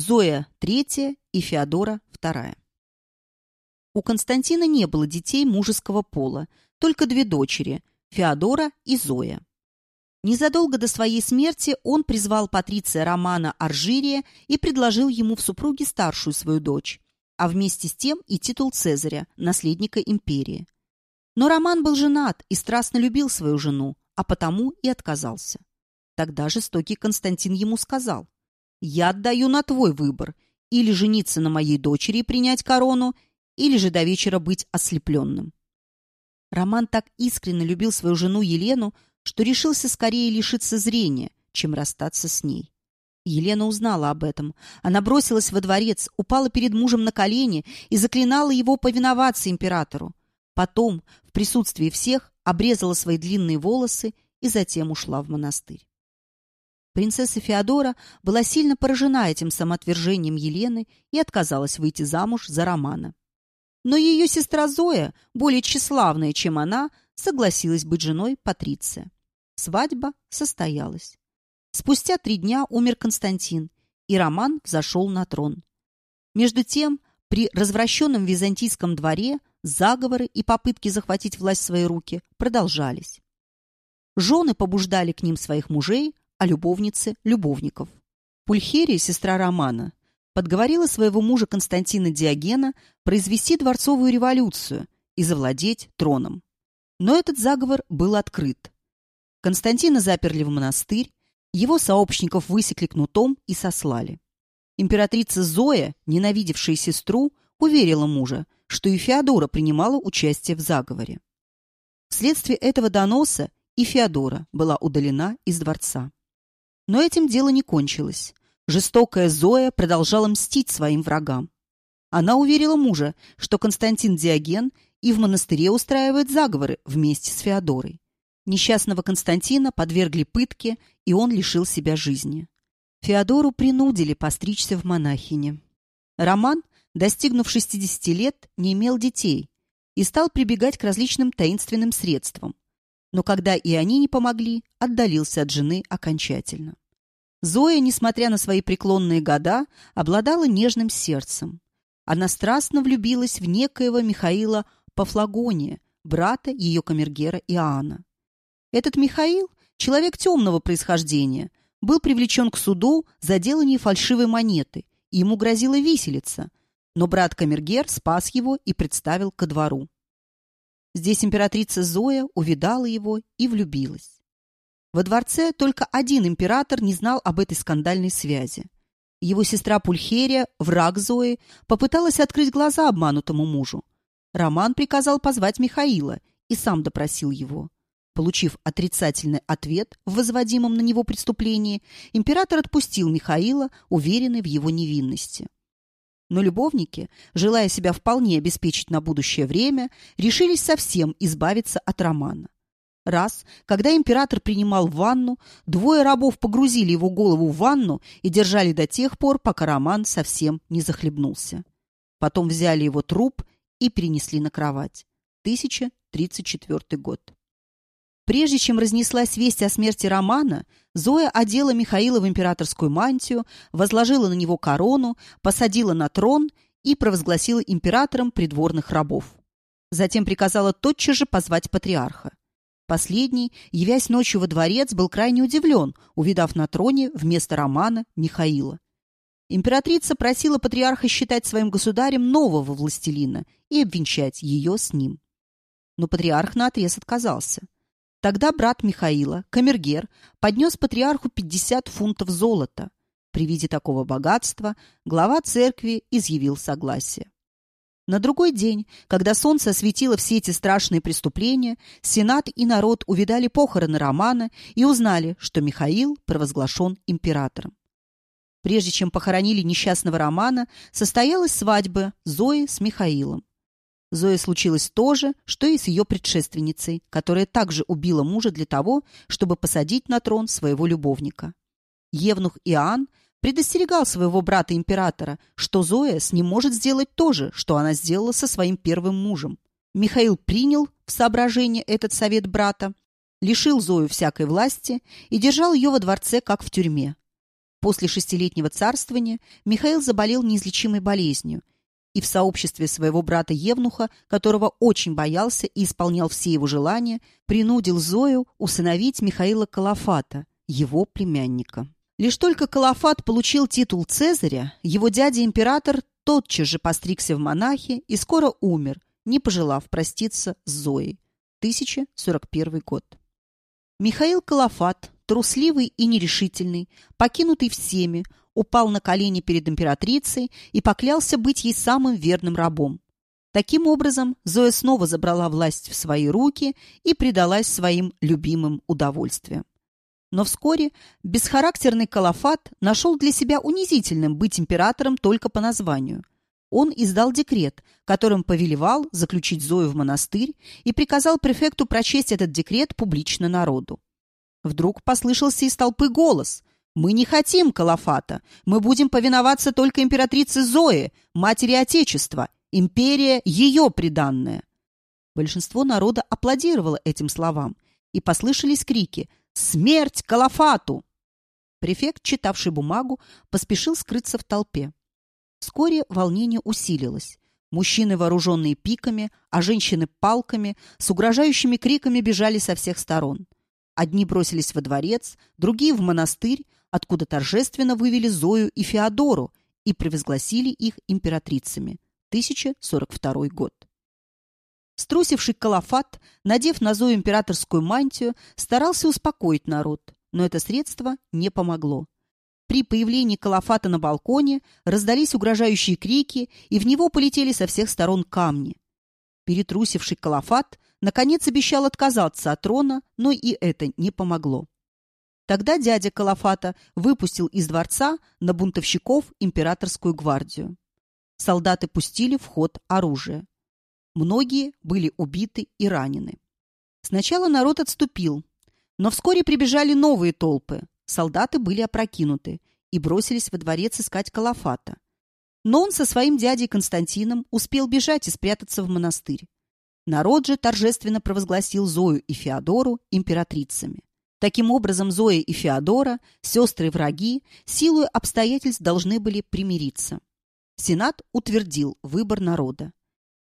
Зоя – третья и Феодора – вторая. У Константина не было детей мужеского пола, только две дочери – Феодора и Зоя. Незадолго до своей смерти он призвал патриция Романа Аржирия и предложил ему в супруге старшую свою дочь, а вместе с тем и титул Цезаря, наследника империи. Но Роман был женат и страстно любил свою жену, а потому и отказался. Тогда жестокий Константин ему сказал, «Я отдаю на твой выбор, или жениться на моей дочери и принять корону, или же до вечера быть ослепленным». Роман так искренне любил свою жену Елену, что решился скорее лишиться зрения, чем расстаться с ней. Елена узнала об этом. Она бросилась во дворец, упала перед мужем на колени и заклинала его повиноваться императору. Потом, в присутствии всех, обрезала свои длинные волосы и затем ушла в монастырь. Принцесса Феодора была сильно поражена этим самоотвержением Елены и отказалась выйти замуж за Романа. Но ее сестра Зоя, более тщеславная, чем она, согласилась быть женой Патриция. Свадьба состоялась. Спустя три дня умер Константин, и Роман взошел на трон. Между тем, при развращенном византийском дворе заговоры и попытки захватить власть в свои руки продолжались. Жены побуждали к ним своих мужей, а любовницы – любовников. Пульхерия, сестра Романа, подговорила своего мужа Константина Диогена произвести дворцовую революцию и завладеть троном. Но этот заговор был открыт. Константина заперли в монастырь, его сообщников высекли кнутом и сослали. Императрица Зоя, ненавидевшая сестру, уверила мужа, что и Феодора принимала участие в заговоре. Вследствие этого доноса и Феодора была удалена из дворца. Но этим дело не кончилось. Жестокая Зоя продолжала мстить своим врагам. Она уверила мужа, что Константин Диоген и в монастыре устраивает заговоры вместе с Феодорой. Несчастного Константина подвергли пытке, и он лишил себя жизни. Феодору принудили постричься в монахине. Роман, достигнув 60 лет, не имел детей и стал прибегать к различным таинственным средствам. Но когда и они не помогли, отдалился от жены окончательно. Зоя, несмотря на свои преклонные года, обладала нежным сердцем. Она страстно влюбилась в некоего Михаила Пафлагония, брата ее камергера Иоанна. Этот Михаил, человек темного происхождения, был привлечен к суду за делание фальшивой монеты, и ему грозила виселица, но брат Камергер спас его и представил ко двору. Здесь императрица Зоя увидала его и влюбилась. Во дворце только один император не знал об этой скандальной связи. Его сестра Пульхерия, враг Зои, попыталась открыть глаза обманутому мужу. Роман приказал позвать Михаила и сам допросил его. Получив отрицательный ответ в возводимом на него преступлении, император отпустил Михаила, уверенный в его невинности. Но любовники, желая себя вполне обеспечить на будущее время, решились совсем избавиться от Романа. Раз, когда император принимал ванну, двое рабов погрузили его голову в ванну и держали до тех пор, пока Роман совсем не захлебнулся. Потом взяли его труп и перенесли на кровать. 1034 год. Прежде чем разнеслась весть о смерти Романа, Зоя одела Михаила в императорскую мантию, возложила на него корону, посадила на трон и провозгласила императором придворных рабов. Затем приказала тотчас же позвать патриарха. Последний, явясь ночью во дворец, был крайне удивлен, увидав на троне вместо Романа Михаила. Императрица просила патриарха считать своим государем нового властелина и обвенчать ее с ним. Но патриарх наотрез отказался. Тогда брат Михаила, камергер, поднес патриарху 50 фунтов золота. При виде такого богатства глава церкви изъявил согласие. На другой день, когда солнце осветило все эти страшные преступления, Сенат и народ увидали похороны Романа и узнали, что Михаил провозглашен императором. Прежде чем похоронили несчастного Романа, состоялась свадьба Зои с Михаилом. Зое случилось то же, что и с ее предшественницей, которая также убила мужа для того, чтобы посадить на трон своего любовника. Евнух Иоанн предостерегал своего брата-императора, что Зоя с ним может сделать то же, что она сделала со своим первым мужем. Михаил принял в соображение этот совет брата, лишил Зою всякой власти и держал ее во дворце, как в тюрьме. После шестилетнего царствования Михаил заболел неизлечимой болезнью и в сообществе своего брата Евнуха, которого очень боялся и исполнял все его желания, принудил Зою усыновить Михаила Калафата, его племянника. Лишь только Калафат получил титул Цезаря, его дядя-император тотчас же постригся в монахи и скоро умер, не пожелав проститься с Зоей. 1041 год. Михаил Калафат, трусливый и нерешительный, покинутый всеми, упал на колени перед императрицей и поклялся быть ей самым верным рабом. Таким образом, Зоя снова забрала власть в свои руки и предалась своим любимым удовольствиям. Но вскоре бесхарактерный Калафат нашел для себя унизительным быть императором только по названию. Он издал декрет, которым повелевал заключить Зою в монастырь и приказал префекту прочесть этот декрет публично народу. Вдруг послышался из толпы голос. «Мы не хотим Калафата. Мы будем повиноваться только императрице Зое, матери Отечества. Империя – ее приданная». Большинство народа аплодировало этим словам, и послышались крики «Смерть Калафату!». Префект, читавший бумагу, поспешил скрыться в толпе. Вскоре волнение усилилось. Мужчины, вооруженные пиками, а женщины – палками, с угрожающими криками бежали со всех сторон. Одни бросились во дворец, другие – в монастырь, откуда торжественно вывели Зою и Феодору и превозгласили их императрицами. 1042 год. Струсивший Калафат, надев на Зою императорскую мантию, старался успокоить народ, но это средство не помогло. При появлении Калафата на балконе раздались угрожающие крики, и в него полетели со всех сторон камни. Перетрусивший Калафат наконец обещал отказаться от трона, но и это не помогло. Тогда дядя Калафата выпустил из дворца на бунтовщиков императорскую гвардию. Солдаты пустили в ход оружие. Многие были убиты и ранены. Сначала народ отступил, но вскоре прибежали новые толпы. Солдаты были опрокинуты и бросились во дворец искать Калафата. Но он со своим дядей Константином успел бежать и спрятаться в монастырь. Народ же торжественно провозгласил Зою и Феодору императрицами. Таким образом, Зоя и Феодора, сестры-враги, силой обстоятельств должны были примириться. Сенат утвердил выбор народа.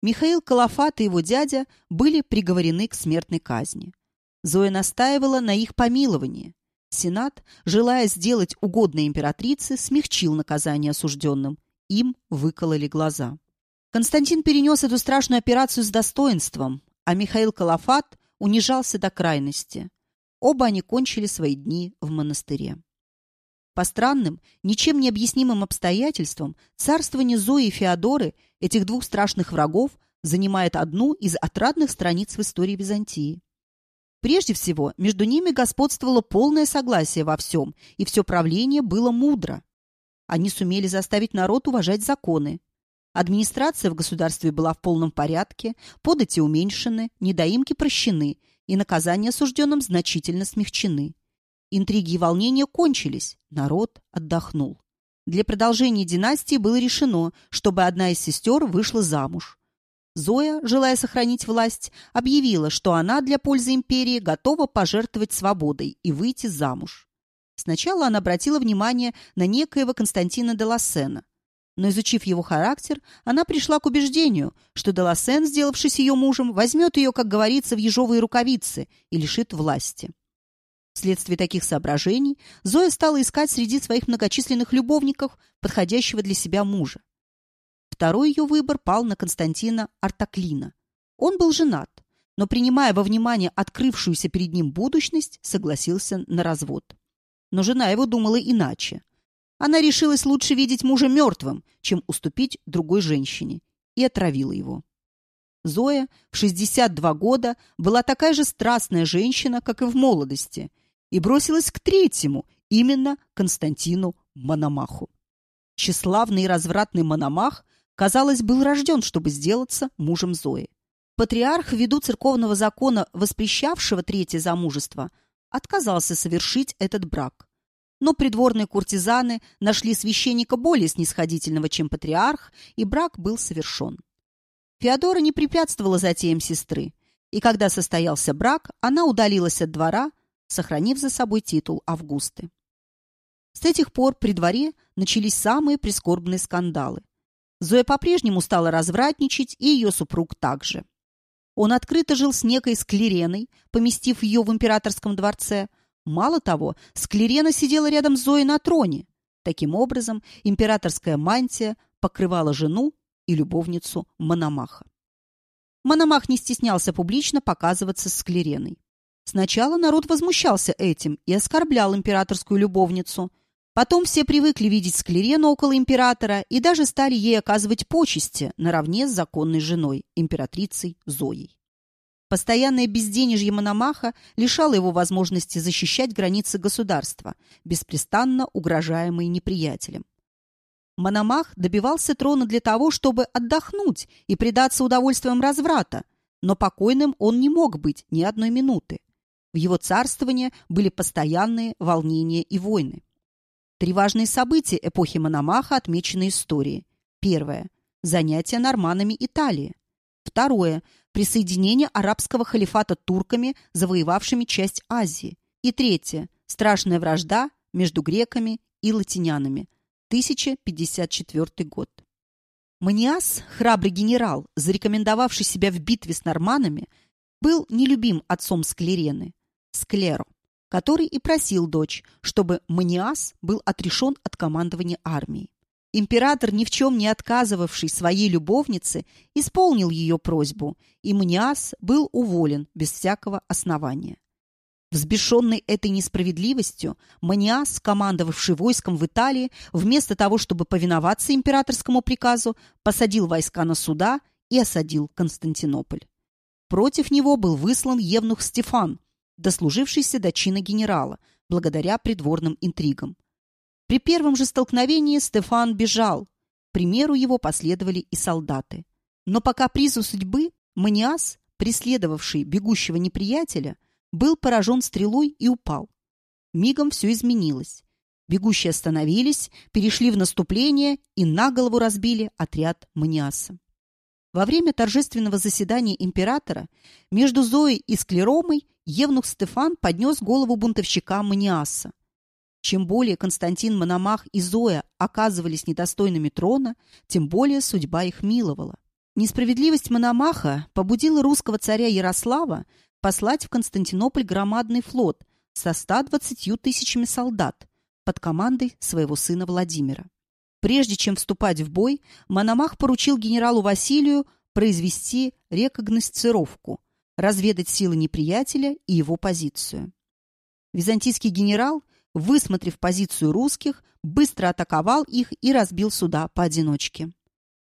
Михаил Калафат и его дядя были приговорены к смертной казни. Зоя настаивала на их помиловании. Сенат, желая сделать угодной императрице, смягчил наказание осужденным. Им выкололи глаза. Константин перенес эту страшную операцию с достоинством, а Михаил Калафат унижался до крайности. Оба они кончили свои дни в монастыре. По странным, ничем не объяснимым обстоятельствам, царствование Зои и Феодоры, этих двух страшных врагов, занимает одну из отрадных страниц в истории Византии. Прежде всего, между ними господствовало полное согласие во всем, и все правление было мудро. Они сумели заставить народ уважать законы, Администрация в государстве была в полном порядке, подати уменьшены, недоимки прощены, и наказания осужденным значительно смягчены. Интриги и волнения кончились, народ отдохнул. Для продолжения династии было решено, чтобы одна из сестер вышла замуж. Зоя, желая сохранить власть, объявила, что она для пользы империи готова пожертвовать свободой и выйти замуж. Сначала она обратила внимание на некоего Константина де Лассена, но, изучив его характер, она пришла к убеждению, что Деласен, сделавшись ее мужем, возьмет ее, как говорится, в ежовые рукавицы и лишит власти. Вследствие таких соображений Зоя стала искать среди своих многочисленных любовников подходящего для себя мужа. Второй ее выбор пал на Константина Артаклина. Он был женат, но, принимая во внимание открывшуюся перед ним будущность, согласился на развод. Но жена его думала иначе – она решилась лучше видеть мужа мертвым, чем уступить другой женщине, и отравила его. Зоя в 62 года была такая же страстная женщина, как и в молодости, и бросилась к третьему, именно Константину Мономаху. Тщеславный и развратный Мономах, казалось, был рожден, чтобы сделаться мужем Зои. Патриарх, ввиду церковного закона, воспрещавшего третье замужество, отказался совершить этот брак но придворные куртизаны нашли священника более снисходительного, чем патриарх, и брак был совершен. Феодора не препятствовала затеям сестры, и когда состоялся брак, она удалилась от двора, сохранив за собой титул Августы. С этих пор при дворе начались самые прискорбные скандалы. Зоя по-прежнему стала развратничать, и ее супруг также. Он открыто жил с некой Склереной, поместив ее в императорском дворце. Мало того, Склерена сидела рядом с Зоей на троне. Таким образом, императорская мантия покрывала жену и любовницу Мономаха. Мономах не стеснялся публично показываться с Склереной. Сначала народ возмущался этим и оскорблял императорскую любовницу. Потом все привыкли видеть Склерену около императора и даже стали ей оказывать почести наравне с законной женой, императрицей Зоей. Постоянное безденежье Мономаха лишало его возможности защищать границы государства, беспрестанно угрожаемые неприятелем. Мономах добивался трона для того, чтобы отдохнуть и предаться удовольствиям разврата, но покойным он не мог быть ни одной минуты. В его царствование были постоянные волнения и войны. Три важные события эпохи Мономаха отмечены историей. Первое – занятие норманами Италии. Второе – присоединение арабского халифата турками, завоевавшими часть Азии. И третье – страшная вражда между греками и латинянами, 1054 год. Маниас, храбрый генерал, зарекомендовавший себя в битве с норманами, был нелюбим отцом Склерены, Склеро, который и просил дочь, чтобы Маниас был отрешен от командования армией. Император, ни в чем не отказывавший своей любовнице, исполнил ее просьбу, и Маниас был уволен без всякого основания. Взбешенный этой несправедливостью, Маниас, командовавший войском в Италии, вместо того, чтобы повиноваться императорскому приказу, посадил войска на суда и осадил Константинополь. Против него был выслан евнух Стефан, дослужившийся до чина генерала, благодаря придворным интригам. При первом же столкновении Стефан бежал. К примеру его последовали и солдаты. Но по капризу судьбы Маниас, преследовавший бегущего неприятеля, был поражен стрелой и упал. Мигом все изменилось. Бегущие остановились, перешли в наступление и на голову разбили отряд Маниаса. Во время торжественного заседания императора между Зоей и Склеромой Евнух Стефан поднес голову бунтовщика Маниаса. Чем более Константин Мономах и Зоя оказывались недостойными трона, тем более судьба их миловала. Несправедливость Мономаха побудила русского царя Ярослава послать в Константинополь громадный флот со 120 тысячами солдат под командой своего сына Владимира. Прежде чем вступать в бой, Мономах поручил генералу Василию произвести рекогносцировку, разведать силы неприятеля и его позицию. Византийский генерал, высмотрев позицию русских, быстро атаковал их и разбил суда поодиночке.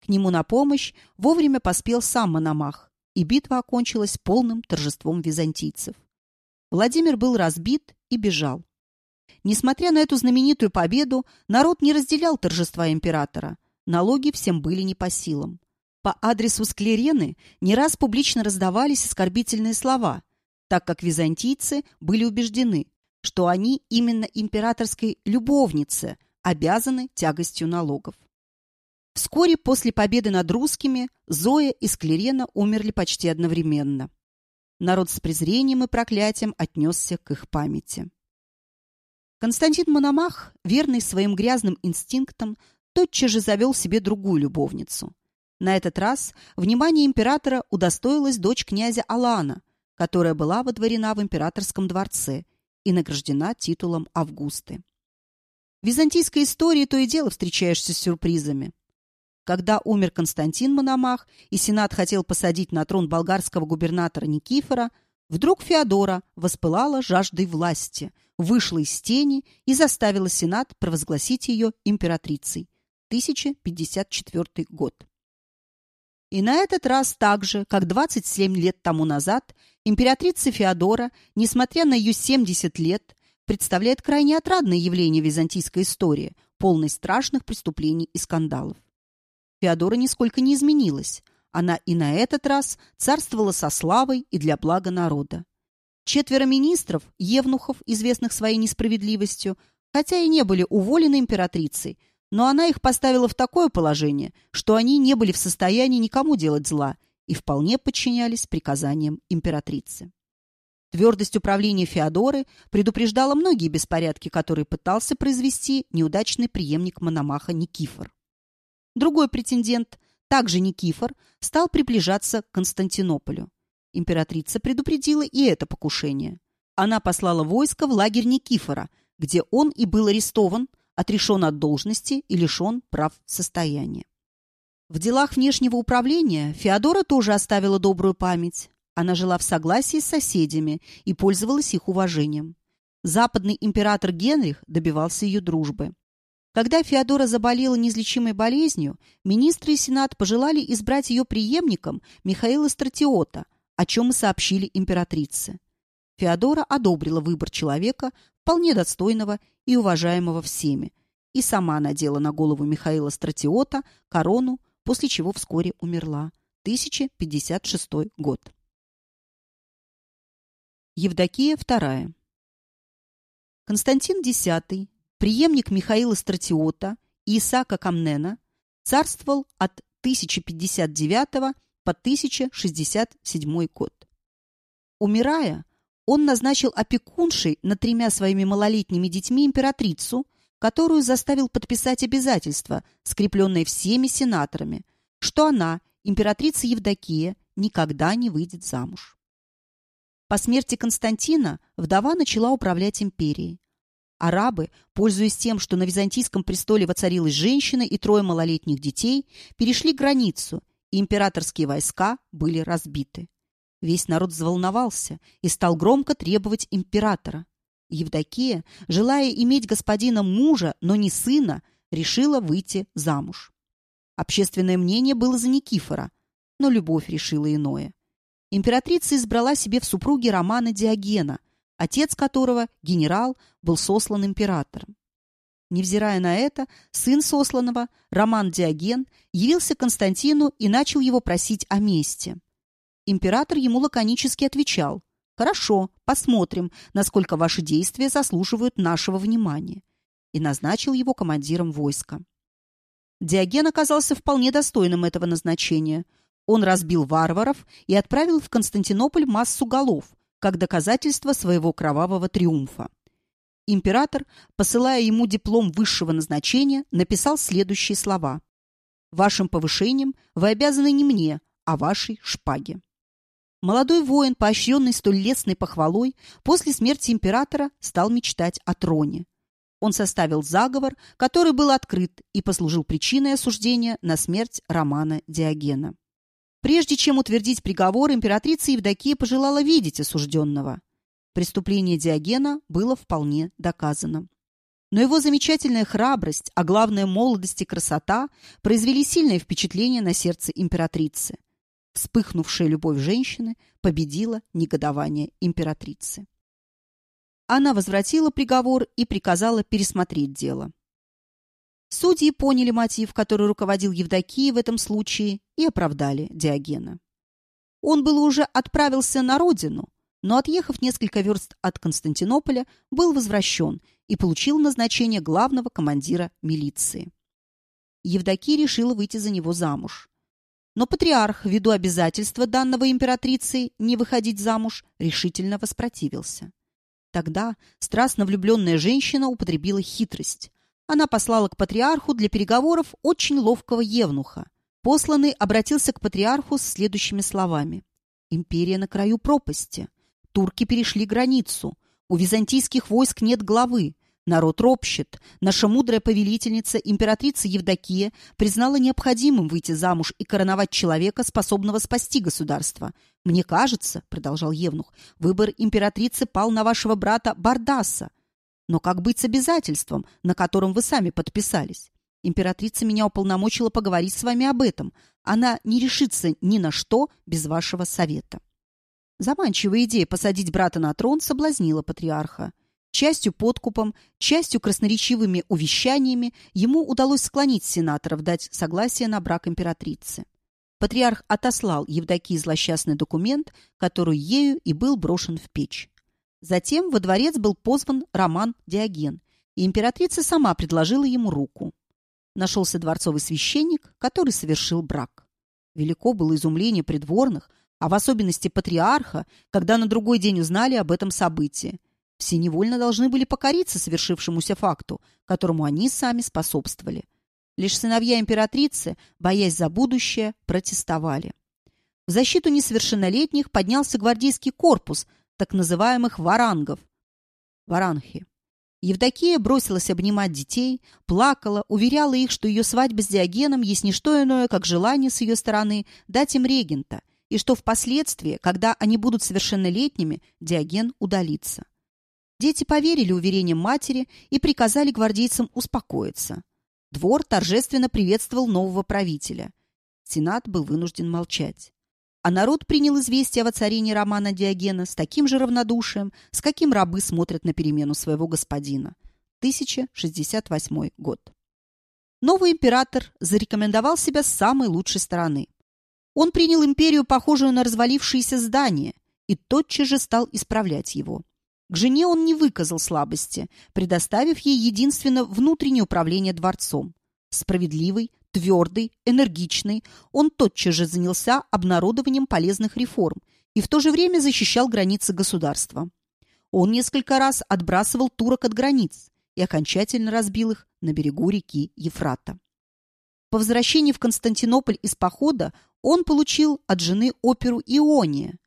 К нему на помощь вовремя поспел сам Мономах, и битва окончилась полным торжеством византийцев. Владимир был разбит и бежал. Несмотря на эту знаменитую победу, народ не разделял торжества императора. Налоги всем были не по силам. По адресу Склерены не раз публично раздавались оскорбительные слова, так как византийцы были убеждены, что они именно императорской любовнице обязаны тягостью налогов. Вскоре после победы над русскими Зоя и Склерена умерли почти одновременно. Народ с презрением и проклятием отнесся к их памяти. Константин Мономах, верный своим грязным инстинктам, тотчас же завел себе другую любовницу. На этот раз внимание императора удостоилась дочь князя Алана, которая была водворена в императорском дворце и награждена титулом Августы. В византийской истории то и дело встречаешься с сюрпризами. Когда умер Константин Мономах и Сенат хотел посадить на трон болгарского губернатора Никифора, вдруг Феодора воспылала жаждой власти, вышла из тени и заставила Сенат провозгласить ее императрицей. 1054 год. И на этот раз так же, как 27 лет тому назад, императрица Феодора, несмотря на ее 70 лет, представляет крайне отрадное явление византийской истории, полной страшных преступлений и скандалов. Феодора нисколько не изменилась. Она и на этот раз царствовала со славой и для блага народа. Четверо министров, евнухов, известных своей несправедливостью, хотя и не были уволены императрицей, но она их поставила в такое положение, что они не были в состоянии никому делать зла и вполне подчинялись приказаниям императрицы. Твердость управления Феодоры предупреждала многие беспорядки, которые пытался произвести неудачный преемник Мономаха Никифор. Другой претендент, также Никифор, стал приближаться к Константинополю. Императрица предупредила и это покушение. Она послала войско в лагерь Никифора, где он и был арестован, отрешен от должности и лишен прав состояния. В делах внешнего управления Феодора тоже оставила добрую память. Она жила в согласии с соседями и пользовалась их уважением. Западный император Генрих добивался ее дружбы. Когда Феодора заболела неизлечимой болезнью, министры и сенат пожелали избрать ее преемником Михаила Стратиота, о чем и сообщили императрице. Феодора одобрила выбор человека, вполне достойного и уважаемого всеми, и сама надела на голову Михаила Стратиота корону, после чего вскоре умерла. 1056 год. Евдокия II. Константин X, преемник Михаила Стратиота и Исаака Камнена, царствовал от 1059 по 1067 год. Умирая, он назначил опекуншей над тремя своими малолетними детьми императрицу, которую заставил подписать обязательства, скрепленные всеми сенаторами, что она, императрица Евдокия, никогда не выйдет замуж. По смерти Константина вдова начала управлять империей. Арабы, пользуясь тем, что на византийском престоле воцарилась женщина и трое малолетних детей, перешли границу, и императорские войска были разбиты. Весь народ взволновался и стал громко требовать императора. Евдокия, желая иметь господина мужа, но не сына, решила выйти замуж. Общественное мнение было за Никифора, но любовь решила иное императрица избрала себе в супруге Романа Диогена, отец которого, генерал, был сослан императором. Невзирая на это, сын сосланного, Роман Диоген, явился Константину и начал его просить о мести. Император ему лаконически отвечал «Хорошо, посмотрим, насколько ваши действия заслуживают нашего внимания», и назначил его командиром войска. Диоген оказался вполне достойным этого назначения – он разбил варваров и отправил в Константинополь массу голов, как доказательство своего кровавого триумфа. Император, посылая ему диплом высшего назначения, написал следующие слова. «Вашим повышением вы обязаны не мне, а вашей шпаге». Молодой воин, поощренный столь лестной похвалой, после смерти императора стал мечтать о троне. Он составил заговор, который был открыт и послужил причиной осуждения на смерть Романа Диогена. Прежде чем утвердить приговор, императрица Евдокия пожелала видеть осужденного. Преступление Диогена было вполне доказано. Но его замечательная храбрость, а главное молодость и красота, произвели сильное впечатление на сердце императрицы. Вспыхнувшая любовь женщины победила негодование императрицы. Она возвратила приговор и приказала пересмотреть дело. Судьи поняли мотив, который руководил Евдокией в этом случае, и оправдали Диогена. Он было уже отправился на родину, но, отъехав несколько верст от Константинополя, был возвращен и получил назначение главного командира милиции. Евдокия решила выйти за него замуж. Но патриарх, ввиду обязательства данного императрицей не выходить замуж, решительно воспротивился. Тогда страстно влюбленная женщина употребила хитрость. Она послала к патриарху для переговоров очень ловкого евнуха. Посланный обратился к патриарху с следующими словами. «Империя на краю пропасти. Турки перешли границу. У византийских войск нет главы. Народ ропщет. Наша мудрая повелительница, императрица Евдокия, признала необходимым выйти замуж и короновать человека, способного спасти государство. «Мне кажется, — продолжал Евнух, — выбор императрицы пал на вашего брата Бардаса. Но как быть с обязательством, на котором вы сами подписались? Императрица меня уполномочила поговорить с вами об этом. Она не решится ни на что без вашего совета. Заманчивая идея посадить брата на трон соблазнила патриарха. Частью подкупом, частью красноречивыми увещаниями ему удалось склонить сенаторов дать согласие на брак императрицы. Патриарх отослал Евдокии злосчастный документ, который ею и был брошен в печь. Затем во дворец был позван Роман Диоген, и императрица сама предложила ему руку. Нашелся дворцовый священник, который совершил брак. Велико было изумление придворных, а в особенности патриарха, когда на другой день узнали об этом событии. Все невольно должны были покориться совершившемуся факту, которому они сами способствовали. Лишь сыновья императрицы, боясь за будущее, протестовали. В защиту несовершеннолетних поднялся гвардейский корпус так называемых варангов. Варанхи. Евдокия бросилась обнимать детей, плакала, уверяла их, что ее свадьба с Диогеном есть не что иное, как желание с ее стороны дать им регента, и что впоследствии, когда они будут совершеннолетними, Диоген удалится. Дети поверили уверениям матери и приказали гвардейцам успокоиться. Двор торжественно приветствовал нового правителя. Сенат был вынужден молчать. А народ принял известие о воцарении романа Диогена с таким же равнодушием, с каким рабы смотрят на перемену своего господина. 1068 год. Новый император зарекомендовал себя с самой лучшей стороны. Он принял империю, похожую на развалившееся здание, и тотчас же стал исправлять его. К жене он не выказал слабости, предоставив ей единственно внутреннее управление дворцом. Справедливый, Твердый, энергичный, он тотчас же занялся обнародованием полезных реформ и в то же время защищал границы государства. Он несколько раз отбрасывал турок от границ и окончательно разбил их на берегу реки Ефрата. По возвращении в Константинополь из похода он получил от жены оперу «Иония».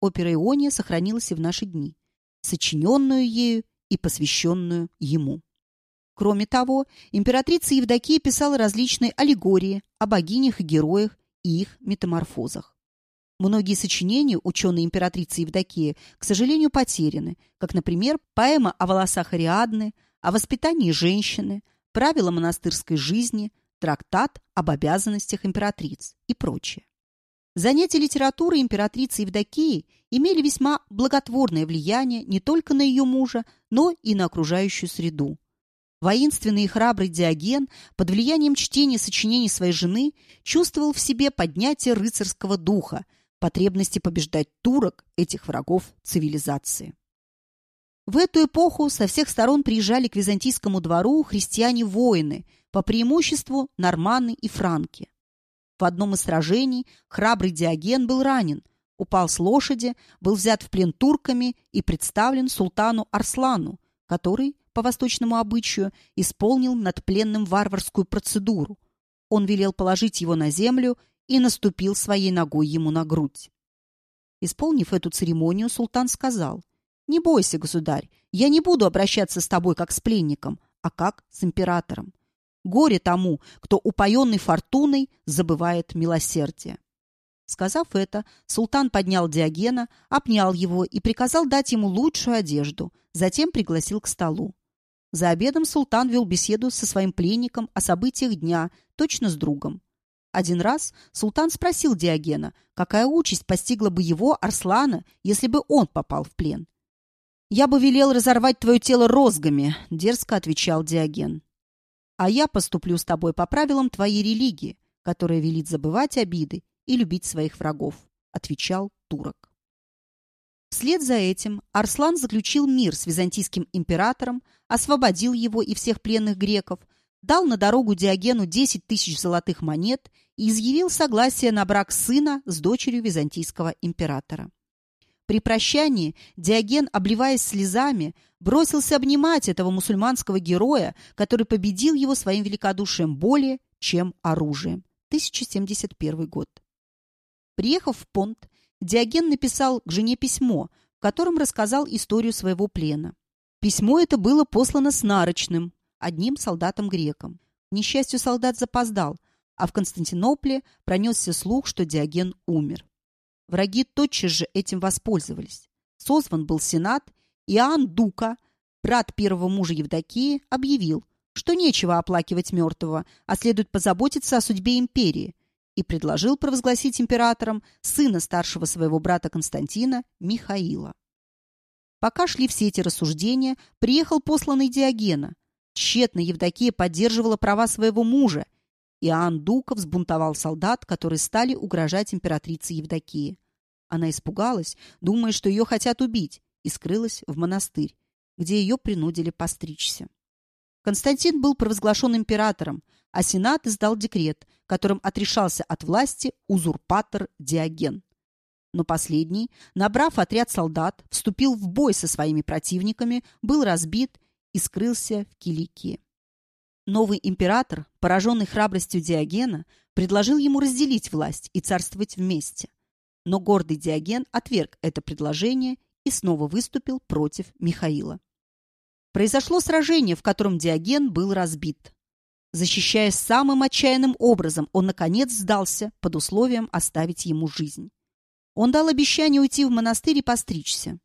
Опера «Иония» сохранилась и в наши дни, сочиненную ею и посвященную ему. Кроме того, императрица Евдокия писала различные аллегории о богинях и героях и их метаморфозах. Многие сочинения ученой императрицы Евдокии, к сожалению, потеряны, как, например, поэма о волосах Ариадны, о воспитании женщины, правила монастырской жизни, трактат об обязанностях императриц и прочее. Занятия литературой императрицы Евдокии имели весьма благотворное влияние не только на ее мужа, но и на окружающую среду. Воинственный и храбрый Диоген под влиянием чтения сочинений своей жены чувствовал в себе поднятие рыцарского духа, потребности побеждать турок, этих врагов цивилизации. В эту эпоху со всех сторон приезжали к византийскому двору христиане-воины, по преимуществу норманы и франки. В одном из сражений храбрый Диоген был ранен, упал с лошади, был взят в плен турками и представлен султану Арслану, который по восточному обычаю, исполнил над пленным варварскую процедуру. Он велел положить его на землю и наступил своей ногой ему на грудь. Исполнив эту церемонию, султан сказал, «Не бойся, государь, я не буду обращаться с тобой как с пленником, а как с императором. Горе тому, кто, упоенный фортуной, забывает милосердие». Сказав это, султан поднял Диогена, обнял его и приказал дать ему лучшую одежду, затем пригласил к столу. За обедом султан вел беседу со своим пленником о событиях дня, точно с другом. Один раз султан спросил Диогена, какая участь постигла бы его, Арслана, если бы он попал в плен. «Я бы велел разорвать твое тело розгами», — дерзко отвечал Диоген. «А я поступлю с тобой по правилам твоей религии, которая велит забывать обиды и любить своих врагов», — отвечал турок. Вслед за этим Арслан заключил мир с византийским императором, освободил его и всех пленных греков, дал на дорогу Диогену 10 тысяч золотых монет и изъявил согласие на брак сына с дочерью византийского императора. При прощании Диоген, обливаясь слезами, бросился обнимать этого мусульманского героя, который победил его своим великодушием более, чем оружием. 1071 год. Приехав в Понт, Диоген написал к жене письмо, в котором рассказал историю своего плена. Письмо это было послано с нарочным, одним солдатом-греком. К несчастью, солдат запоздал, а в Константинополе пронесся слух, что Диоген умер. Враги тотчас же этим воспользовались. Созван был сенат, и Иоанн Дука, брат первого мужа Евдокии, объявил, что нечего оплакивать мертвого, а следует позаботиться о судьбе империи, и предложил провозгласить императором сына старшего своего брата Константина Михаила. Пока шли все эти рассуждения, приехал посланный Диогена. Тщетно Евдокия поддерживала права своего мужа. Иоанн Дуков взбунтовал солдат, которые стали угрожать императрице Евдокии. Она испугалась, думая, что ее хотят убить, и скрылась в монастырь, где ее принудили постричься. Константин был провозглашен императором, а Сенат издал декрет, которым отрешался от власти узурпатор Диоген. Но последний, набрав отряд солдат, вступил в бой со своими противниками, был разбит и скрылся в Киликии. Новый император, пораженный храбростью Диогена, предложил ему разделить власть и царствовать вместе. Но гордый Диоген отверг это предложение и снова выступил против Михаила. Произошло сражение, в котором Диоген был разбит. Защищаясь самым отчаянным образом, он, наконец, сдался под условием оставить ему жизнь. Он дал обещание уйти в монастырь и постричься.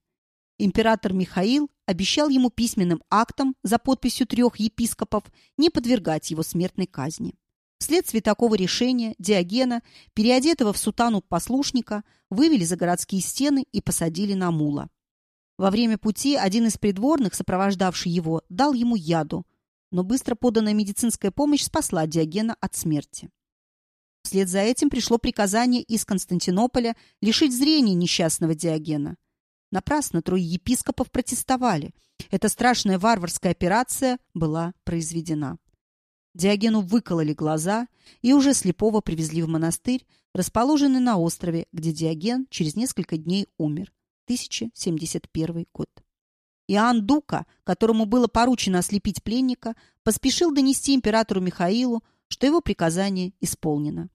Император Михаил обещал ему письменным актом за подписью трех епископов не подвергать его смертной казни. Вследствие такого решения Диогена, переодетого в сутану послушника, вывели за городские стены и посадили на мула. Во время пути один из придворных, сопровождавший его, дал ему яду, но быстро поданная медицинская помощь спасла Диогена от смерти. Вслед за этим пришло приказание из Константинополя лишить зрения несчастного Диогена. Напрасно трое епископов протестовали. Эта страшная варварская операция была произведена. Диогену выкололи глаза и уже слепого привезли в монастырь, расположенный на острове, где Диоген через несколько дней умер. 1071 год. Иоанн Дука, которому было поручено ослепить пленника, поспешил донести императору Михаилу, что его приказание исполнено.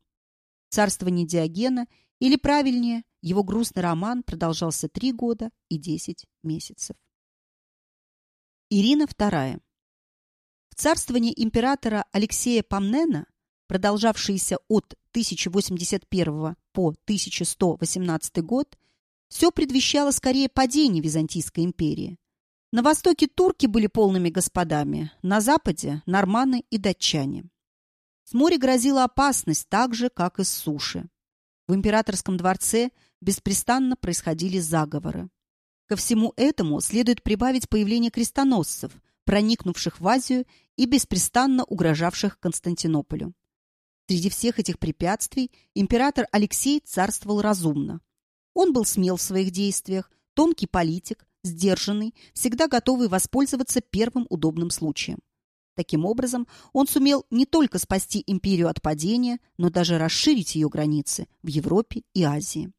Царствование Диогена, или правильнее, его грустный роман продолжался три года и десять месяцев. Ирина II. В царствовании императора Алексея Памнена, продолжавшееся от 1081 по 1118 год, все предвещало скорее падение Византийской империи. На востоке турки были полными господами, на западе – норманы и датчане. С моря грозила опасность так же, как и с суши. В императорском дворце беспрестанно происходили заговоры. Ко всему этому следует прибавить появление крестоносцев, проникнувших в Азию и беспрестанно угрожавших Константинополю. Среди всех этих препятствий император Алексей царствовал разумно. Он был смел в своих действиях, тонкий политик, сдержанный, всегда готовый воспользоваться первым удобным случаем. Таким образом, он сумел не только спасти империю от падения, но даже расширить ее границы в Европе и Азии.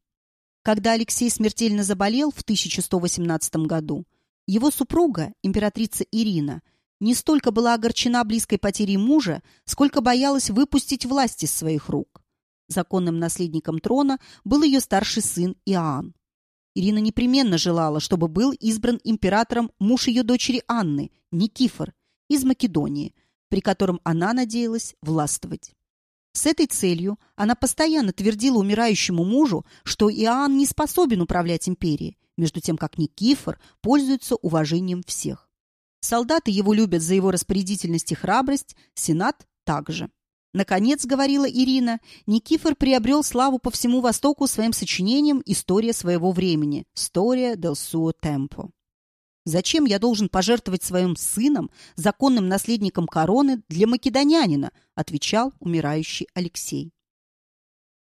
Когда Алексей смертельно заболел в 1118 году, его супруга, императрица Ирина, не столько была огорчена близкой потерей мужа, сколько боялась выпустить власть из своих рук. Законным наследником трона был ее старший сын Иоанн. Ирина непременно желала, чтобы был избран императором муж ее дочери Анны, Никифор, из Македонии, при котором она надеялась властвовать. С этой целью она постоянно твердила умирающему мужу, что Иоанн не способен управлять империей, между тем как Никифор пользуется уважением всех. Солдаты его любят за его распорядительность и храбрость, Сенат также. Наконец, говорила Ирина, Никифор приобрел славу по всему Востоку своим сочинением «История своего времени» «Storia del suo tempo». Зачем я должен пожертвовать своим сыном, законным наследником короны, для македонянина, отвечал умирающий Алексей.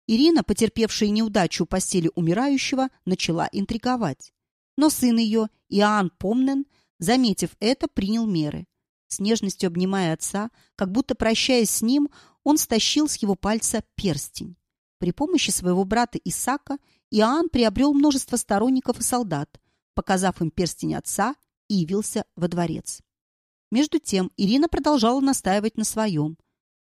Ирина, потерпевшая неудачу у постели умирающего, начала интриговать. Но сын ее, Иоанн Помнен, заметив это, принял меры. С нежностью обнимая отца, как будто прощаясь с ним, он стащил с его пальца перстень. При помощи своего брата Исака Иоанн приобрел множество сторонников и солдат, показав им перстень отца и явился во дворец. Между тем Ирина продолжала настаивать на своем.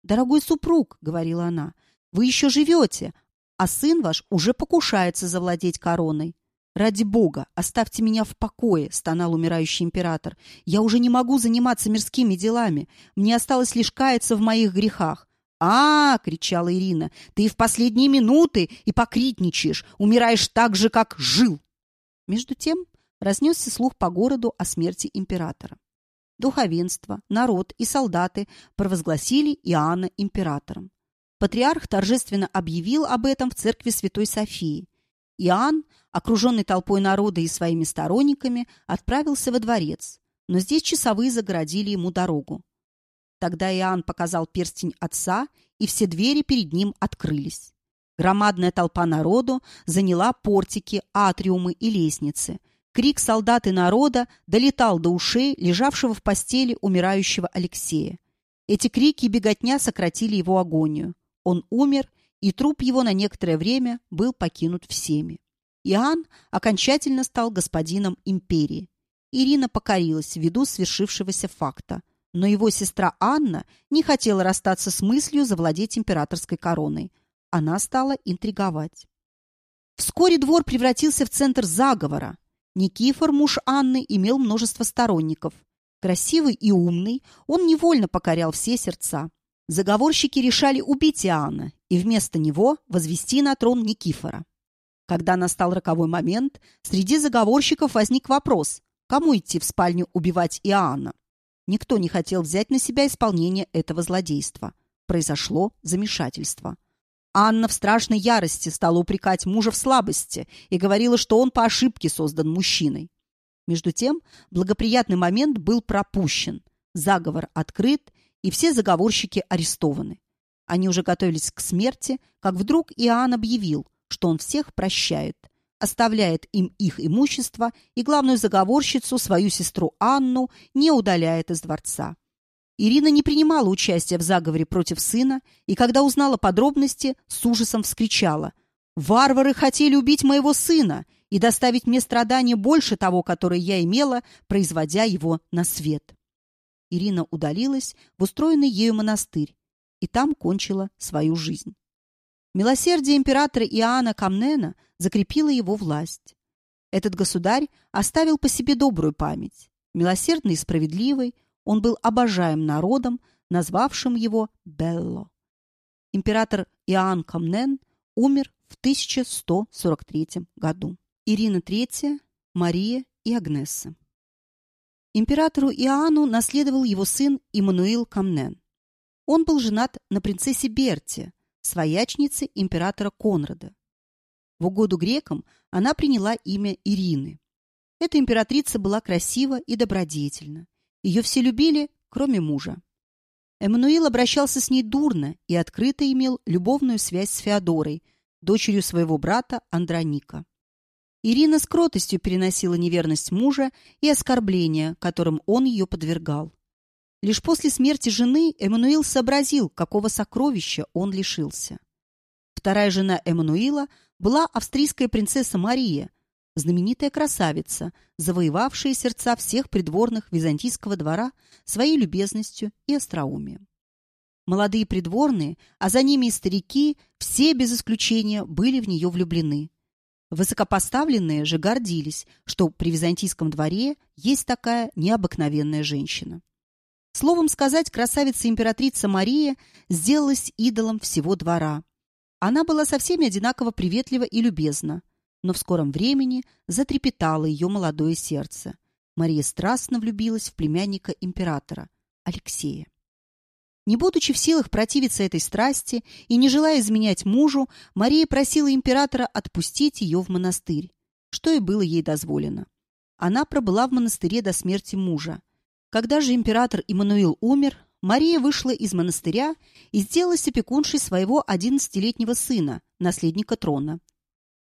«Дорогой супруг», — говорила она, — «вы еще живете, а сын ваш уже покушается завладеть короной. «Ради бога, оставьте меня в покое», — стонал умирающий император. «Я уже не могу заниматься мирскими делами. Мне осталось лишь каяться в моих грехах. «А, — кричала Ирина, — ты в последние минуты и покритничаешь, умираешь так же, как жил!» Между тем разнесся слух по городу о смерти императора. Духовенство, народ и солдаты провозгласили Иоанна императором. Патриарх торжественно объявил об этом в церкви Святой Софии. Иоанн, окруженный толпой народа и своими сторонниками, отправился во дворец, но здесь часовые загородили ему дорогу. Тогда Иоанн показал перстень отца, и все двери перед ним открылись. Громадная толпа народу заняла портики, атриумы и лестницы. Крик солдат и народа долетал до ушей лежавшего в постели умирающего Алексея. Эти крики и беготня сократили его агонию. Он умер, и труп его на некоторое время был покинут всеми. Иоанн окончательно стал господином империи. Ирина покорилась ввиду свершившегося факта, но его сестра Анна не хотела расстаться с мыслью завладеть императорской короной. Она стала интриговать. Вскоре двор превратился в центр заговора. Никифор, муж Анны, имел множество сторонников. Красивый и умный, он невольно покорял все сердца. Заговорщики решали убить Иоанна и вместо него возвести на трон Никифора. Когда настал роковой момент, среди заговорщиков возник вопрос, кому идти в спальню убивать Иоанна. Никто не хотел взять на себя исполнение этого злодейства. Произошло замешательство. Анна в страшной ярости стала упрекать мужа в слабости и говорила, что он по ошибке создан мужчиной. Между тем, благоприятный момент был пропущен. Заговор открыт, и все заговорщики арестованы. Они уже готовились к смерти, как вдруг Иоанн объявил, что он всех прощает, оставляет им их имущество и главную заговорщицу, свою сестру Анну, не удаляет из дворца. Ирина не принимала участия в заговоре против сына, и когда узнала подробности, с ужасом вскричала «Варвары хотели убить моего сына и доставить мне страдания больше того, которое я имела, производя его на свет». Ирина удалилась в устроенный ею монастырь и там кончила свою жизнь. Милосердие императора Иоанна Камнена закрепило его власть. Этот государь оставил по себе добрую память. Милосердный и справедливый, он был обожаем народом, назвавшим его Белло. Император Иоанн Камнен умер в 1143 году. Ирина III, Мария и Агнесса. Императору Иоанну наследовал его сын Иммануил Камнен. Он был женат на принцессе Берте, своячнице императора Конрада. В угоду грекам она приняла имя Ирины. Эта императрица была красива и добродетельна. Ее все любили, кроме мужа. Эммануил обращался с ней дурно и открыто имел любовную связь с Феодорой, дочерью своего брата Андроника. Ирина с кротостью переносила неверность мужа и оскорбления, которым он ее подвергал. Лишь после смерти жены Эммануил сообразил, какого сокровища он лишился. Вторая жена Эммануила была австрийская принцесса Мария, знаменитая красавица, завоевавшая сердца всех придворных византийского двора своей любезностью и остроумием. Молодые придворные, а за ними и старики, все без исключения были в нее влюблены. Высокопоставленные же гордились, что при византийском дворе есть такая необыкновенная женщина. Словом сказать, красавица-императрица Мария сделалась идолом всего двора. Она была со всеми одинаково приветлива и любезна, но в скором времени затрепетало ее молодое сердце. Мария страстно влюбилась в племянника императора, Алексея. Не будучи в силах противиться этой страсти и не желая изменять мужу, Мария просила императора отпустить ее в монастырь, что и было ей дозволено. Она пробыла в монастыре до смерти мужа. Когда же император Иммануил умер, Мария вышла из монастыря и сделалась опекуншей своего одиннадцатилетнего сына, наследника трона.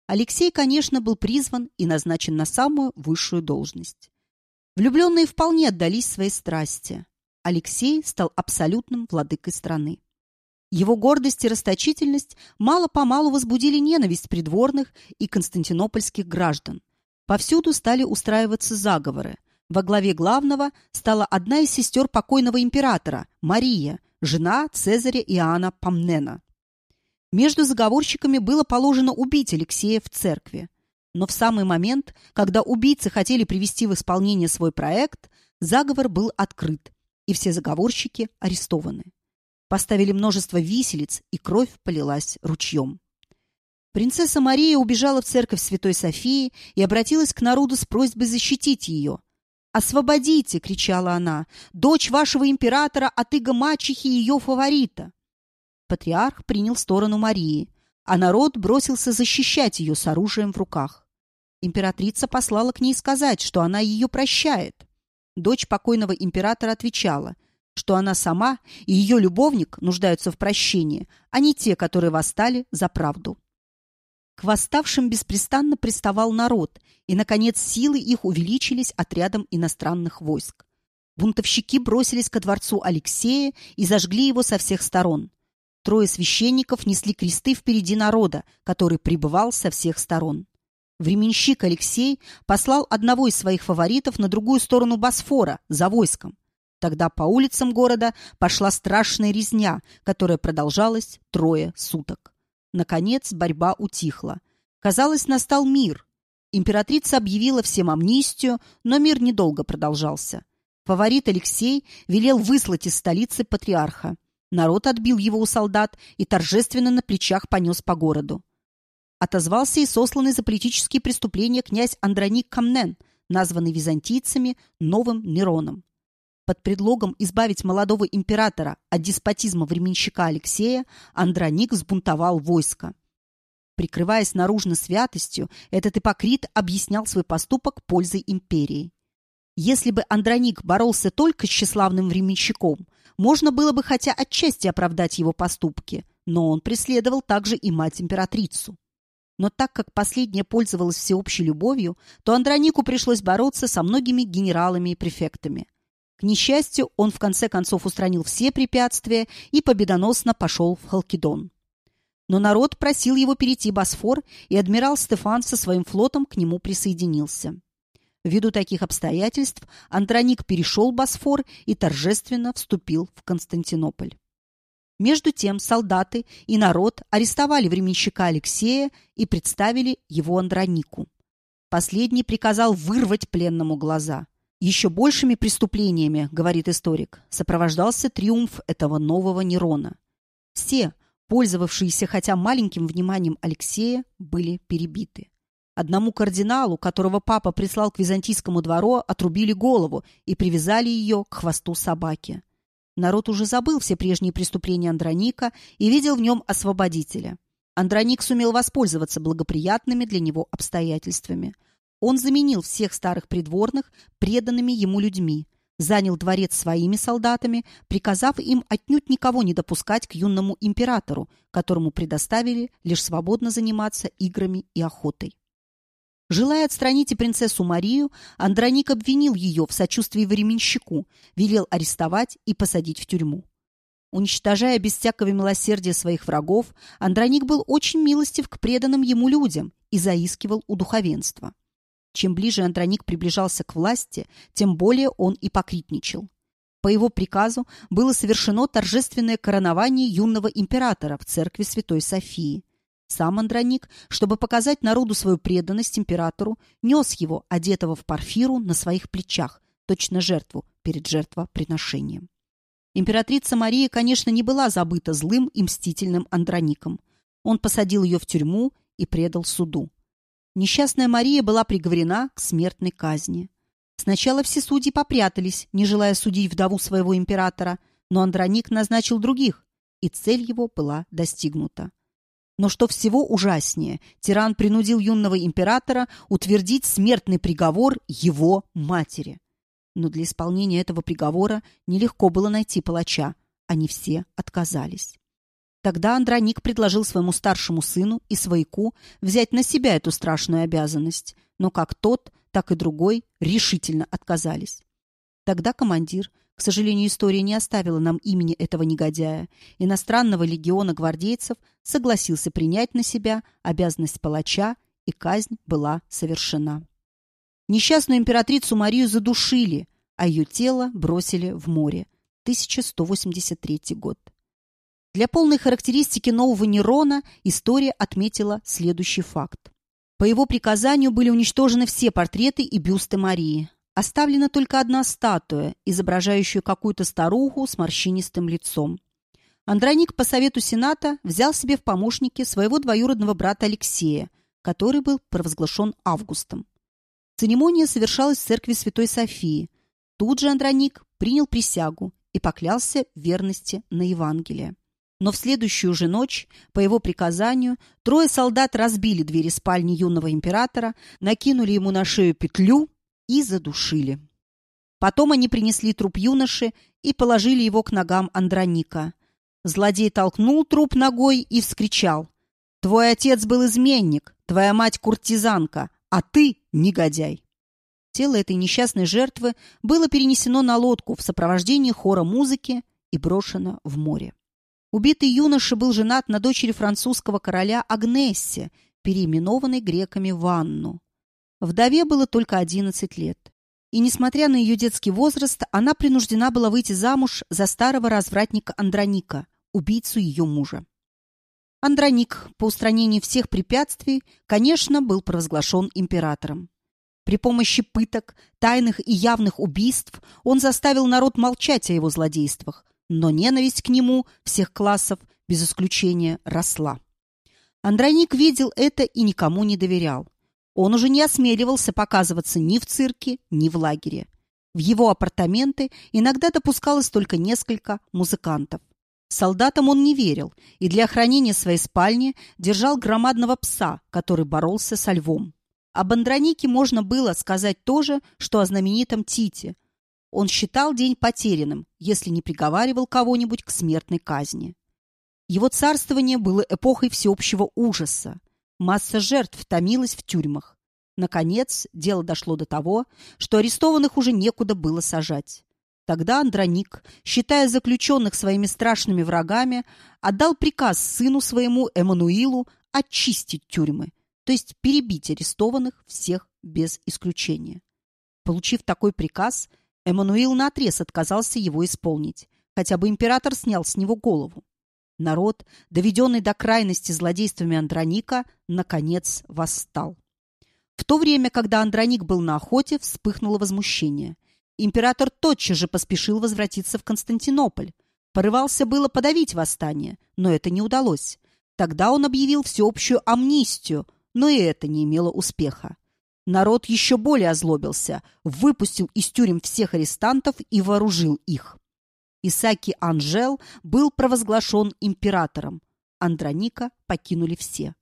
Алексей, конечно, был призван и назначен на самую высшую должность. Влюбленные вполне отдались своей страсти. Алексей стал абсолютным владыкой страны. Его гордость и расточительность мало-помалу возбудили ненависть придворных и константинопольских граждан. Повсюду стали устраиваться заговоры. Во главе главного стала одна из сестер покойного императора, Мария, жена Цезаря Иоанна Памнена. Между заговорщиками было положено убить Алексея в церкви. Но в самый момент, когда убийцы хотели привести в исполнение свой проект, заговор был открыт, и все заговорщики арестованы. Поставили множество виселиц, и кровь полилась ручьем. Принцесса Мария убежала в церковь Святой Софии и обратилась к народу с просьбой защитить ее, «Освободите!» — кричала она. «Дочь вашего императора от иго мачехи и ее фаворита!» Патриарх принял сторону Марии, а народ бросился защищать ее с оружием в руках. Императрица послала к ней сказать, что она ее прощает. Дочь покойного императора отвечала, что она сама и ее любовник нуждаются в прощении, а не те, которые восстали за правду. К восставшим беспрестанно приставал народ, и, наконец, силы их увеличились отрядом иностранных войск. Бунтовщики бросились ко дворцу Алексея и зажгли его со всех сторон. Трое священников несли кресты впереди народа, который прибывал со всех сторон. временщик Алексей послал одного из своих фаворитов на другую сторону Босфора за войском. Тогда по улицам города пошла страшная резня, которая продолжалась трое суток. Наконец борьба утихла. Казалось, настал мир. Императрица объявила всем амнистию, но мир недолго продолжался. Фаворит Алексей велел выслать из столицы патриарха. Народ отбил его у солдат и торжественно на плечах понес по городу. Отозвался и сосланный за политические преступления князь Андроник Камнен, названный византийцами новым Нероном. Под предлогом избавить молодого императора от деспотизма временщика Алексея Андроник взбунтовал войско. Прикрываясь наружно святостью, этот ипокрит объяснял свой поступок пользой империи. Если бы Андроник боролся только с тщеславным временщиком, можно было бы хотя отчасти оправдать его поступки, но он преследовал также и мать-императрицу. Но так как последняя пользовалась всеобщей любовью, то Андронику пришлось бороться со многими генералами и префектами. К несчастью, он в конце концов устранил все препятствия и победоносно пошел в Халкидон. Но народ просил его перейти Босфор, и адмирал Стефан со своим флотом к нему присоединился. Ввиду таких обстоятельств Андроник перешел Босфор и торжественно вступил в Константинополь. Между тем солдаты и народ арестовали временщика Алексея и представили его Андронику. Последний приказал вырвать пленному глаза. Еще большими преступлениями, говорит историк, сопровождался триумф этого нового Нерона. Все, пользовавшиеся хотя маленьким вниманием Алексея, были перебиты. Одному кардиналу, которого папа прислал к византийскому двору, отрубили голову и привязали ее к хвосту собаки. Народ уже забыл все прежние преступления Андроника и видел в нем освободителя. Андроник сумел воспользоваться благоприятными для него обстоятельствами. Он заменил всех старых придворных преданными ему людьми, занял дворец своими солдатами, приказав им отнюдь никого не допускать к юному императору, которому предоставили лишь свободно заниматься играми и охотой. Желая отстранить и принцессу Марию, Андроник обвинил ее в сочувствии временщику, велел арестовать и посадить в тюрьму. Уничтожая без всякого милосердия своих врагов, Андроник был очень милостив к преданным ему людям и заискивал у духовенства. Чем ближе Андроник приближался к власти, тем более он и покритничал. По его приказу было совершено торжественное коронование юного императора в церкви Святой Софии. Сам Андроник, чтобы показать народу свою преданность императору, нес его, одетого в парфиру, на своих плечах, точно жертву перед жертвоприношением. Императрица Мария, конечно, не была забыта злым и мстительным Андроником. Он посадил ее в тюрьму и предал суду. Несчастная Мария была приговорена к смертной казни. Сначала все судьи попрятались, не желая судить вдову своего императора, но Андроник назначил других, и цель его была достигнута. Но что всего ужаснее, тиран принудил юного императора утвердить смертный приговор его матери. Но для исполнения этого приговора нелегко было найти палача. Они все отказались. Тогда Андроник предложил своему старшему сыну и свояку взять на себя эту страшную обязанность, но как тот, так и другой решительно отказались. Тогда командир, к сожалению, история не оставила нам имени этого негодяя. Иностранного легиона гвардейцев согласился принять на себя обязанность палача, и казнь была совершена. Несчастную императрицу Марию задушили, а ее тело бросили в море. 1183 год. Для полной характеристики нового Нерона история отметила следующий факт. По его приказанию были уничтожены все портреты и бюсты Марии. Оставлена только одна статуя, изображающая какую-то старуху с морщинистым лицом. Андроник по совету Сената взял себе в помощники своего двоюродного брата Алексея, который был провозглашен Августом. Церемония совершалась в церкви Святой Софии. Тут же Андроник принял присягу и поклялся верности на Евангелие. Но в следующую же ночь, по его приказанию, трое солдат разбили двери спальни юного императора, накинули ему на шею петлю и задушили. Потом они принесли труп юноши и положили его к ногам Андроника. Злодей толкнул труп ногой и вскричал. «Твой отец был изменник, твоя мать куртизанка, а ты негодяй!» Тело этой несчастной жертвы было перенесено на лодку в сопровождении хора музыки и брошено в море. Убитый юноша был женат на дочери французского короля Агнессе, переименованной греками в Анну. Вдове было только 11 лет. И, несмотря на ее детский возраст, она принуждена была выйти замуж за старого развратника Андроника, убийцу ее мужа. Андроник по устранению всех препятствий, конечно, был провозглашен императором. При помощи пыток, тайных и явных убийств он заставил народ молчать о его злодействах, но ненависть к нему всех классов, без исключения, росла. Андроник видел это и никому не доверял. Он уже не осмеливался показываться ни в цирке, ни в лагере. В его апартаменты иногда допускалось только несколько музыкантов. Солдатам он не верил и для охранения своей спальни держал громадного пса, который боролся со львом. Об Андронике можно было сказать то же, что о знаменитом Тите. Он считал день потерянным, если не приговаривал кого-нибудь к смертной казни. Его царствование было эпохой всеобщего ужаса. Масса жертв томилась в тюрьмах. Наконец, дело дошло до того, что арестованных уже некуда было сажать. Тогда Андроник, считая заключенных своими страшными врагами, отдал приказ сыну своему Эммануилу очистить тюрьмы – то есть перебить арестованных всех без исключения. Получив такой приказ, Эммануил наотрез отказался его исполнить, хотя бы император снял с него голову. Народ, доведенный до крайности злодействами Андроника, наконец восстал. В то время, когда Андроник был на охоте, вспыхнуло возмущение. Император тотчас же поспешил возвратиться в Константинополь. Порывался было подавить восстание, но это не удалось. Тогда он объявил всеобщую амнистию, но и это не имело успеха. Народ еще более озлобился, выпустил из тюрем всех арестантов и вооружил их. Исаки Анжел был провозглашен императором. Андроника покинули все.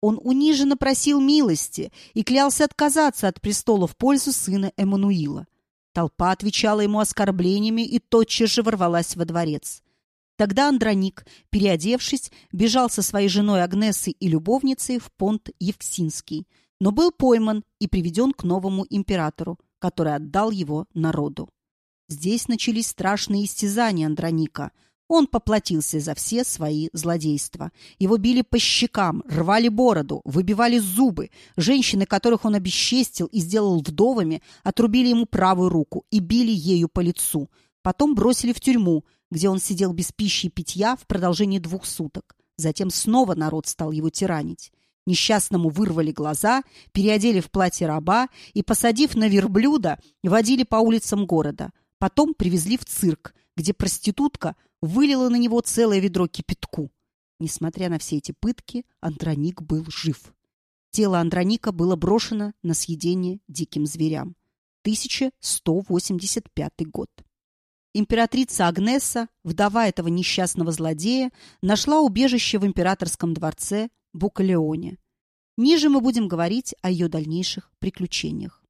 Он униженно просил милости и клялся отказаться от престола в пользу сына Эммануила. Толпа отвечала ему оскорблениями и тотчас же ворвалась во дворец. Тогда Андроник, переодевшись, бежал со своей женой Агнесой и любовницей в понт Евксинский, но был пойман и приведен к новому императору, который отдал его народу. Здесь начались страшные истязания Андроника. Он поплатился за все свои злодейства. Его били по щекам, рвали бороду, выбивали зубы. Женщины, которых он обесчестил и сделал вдовами, отрубили ему правую руку и били ею по лицу. Потом бросили в тюрьму, где он сидел без пищи и питья в продолжении двух суток. Затем снова народ стал его тиранить. Несчастному вырвали глаза, переодели в платье раба и, посадив на верблюда, водили по улицам города. Потом привезли в цирк, где проститутка вылила на него целое ведро кипятку. Несмотря на все эти пытки, Андроник был жив. Тело Андроника было брошено на съедение диким зверям. 1185 год. Императрица Агнеса, вдова этого несчастного злодея, нашла убежище в императорском дворце Букалеоне. Ниже мы будем говорить о ее дальнейших приключениях.